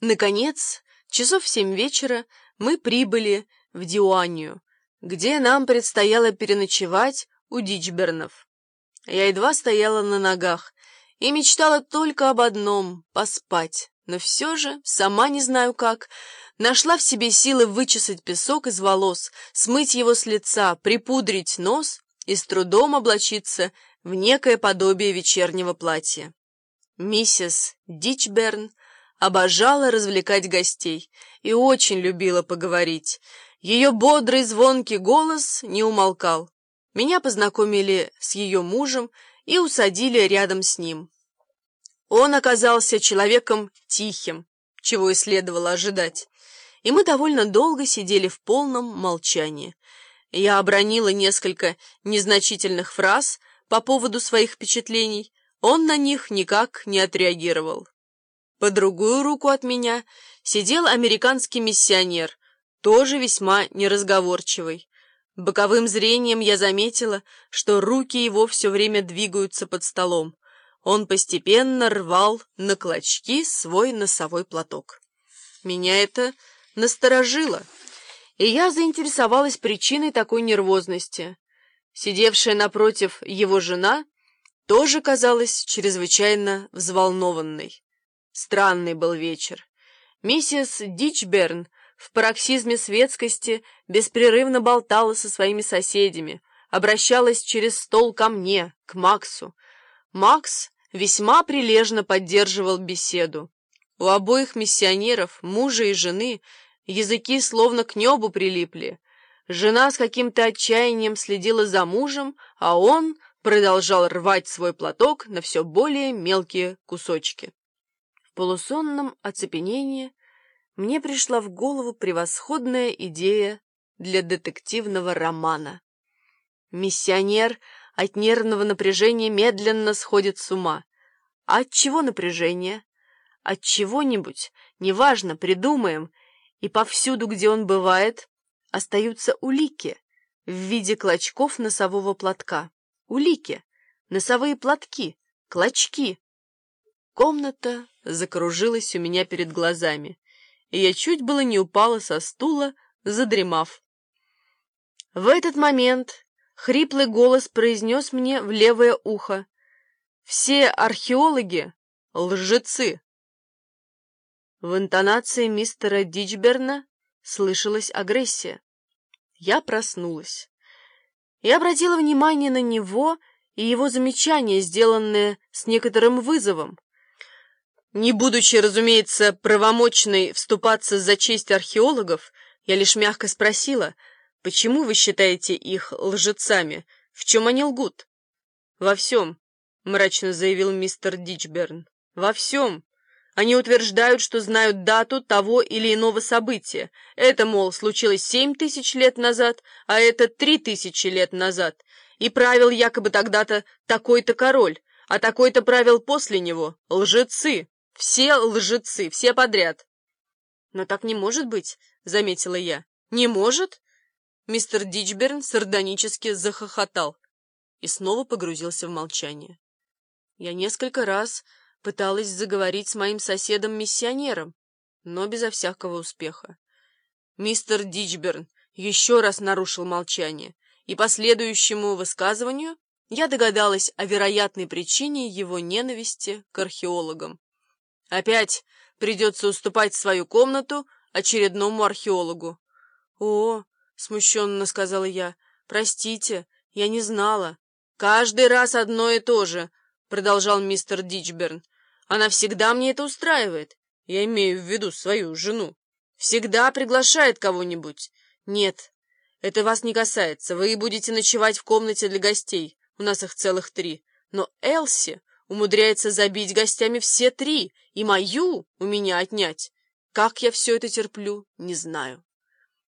Наконец, часов в семь вечера мы прибыли в Диуанию, где нам предстояло переночевать у Дичбернов. Я едва стояла на ногах и мечтала только об одном — поспать, но все же, сама не знаю как, нашла в себе силы вычесать песок из волос, смыть его с лица, припудрить нос и с трудом облачиться в некое подобие вечернего платья. Миссис Дичберн обожала развлекать гостей и очень любила поговорить. Ее бодрый звонкий голос не умолкал. Меня познакомили с ее мужем и усадили рядом с ним. Он оказался человеком тихим, чего и следовало ожидать, и мы довольно долго сидели в полном молчании. Я обронила несколько незначительных фраз по поводу своих впечатлений, он на них никак не отреагировал. По другую руку от меня сидел американский миссионер, тоже весьма неразговорчивый. Боковым зрением я заметила, что руки его все время двигаются под столом. Он постепенно рвал на клочки свой носовой платок. Меня это насторожило, и я заинтересовалась причиной такой нервозности. Сидевшая напротив его жена тоже казалась чрезвычайно взволнованной. Странный был вечер. Миссис Дичберн в пароксизме светскости беспрерывно болтала со своими соседями, обращалась через стол ко мне, к Максу. Макс весьма прилежно поддерживал беседу. У обоих миссионеров, мужа и жены, языки словно к небу прилипли. Жена с каким-то отчаянием следила за мужем, а он продолжал рвать свой платок на все более мелкие кусочки полусонном оцепенении мне пришла в голову превосходная идея для детективного романа. Миссионер от нервного напряжения медленно сходит с ума. А от чего напряжение? От чего-нибудь, неважно, придумаем, и повсюду, где он бывает, остаются улики в виде клочков носового платка. Улики, носовые платки, клочки. Комната закружилась у меня перед глазами, и я чуть было не упала со стула, задремав. В этот момент хриплый голос произнес мне в левое ухо. «Все археологи — лжецы!» В интонации мистера Дичберна слышалась агрессия. Я проснулась. Я обратила внимание на него и его замечание, сделанное с некоторым вызовом. Не будучи, разумеется, правомочной вступаться за честь археологов, я лишь мягко спросила, почему вы считаете их лжецами, в чем они лгут? «Во всем», — мрачно заявил мистер Дичберн, — «во всем. Они утверждают, что знают дату того или иного события. Это, мол, случилось семь тысяч лет назад, а это три тысячи лет назад. И правил якобы тогда-то такой-то король, а такой-то правил после него. Лжецы!» Все лжецы, все подряд. Но так не может быть, заметила я. Не может? Мистер Дичберн сардонически захохотал и снова погрузился в молчание. Я несколько раз пыталась заговорить с моим соседом-миссионером, но безо всякого успеха. Мистер Дичберн еще раз нарушил молчание, и по следующему высказыванию я догадалась о вероятной причине его ненависти к археологам. Опять придется уступать свою комнату очередному археологу. — О, — смущенно сказала я, — простите, я не знала. — Каждый раз одно и то же, — продолжал мистер Дичберн. — Она всегда мне это устраивает. Я имею в виду свою жену. Всегда приглашает кого-нибудь. Нет, это вас не касается. Вы будете ночевать в комнате для гостей. У нас их целых три. Но Элси умудряется забить гостями все три и мою у меня отнять. Как я все это терплю, не знаю.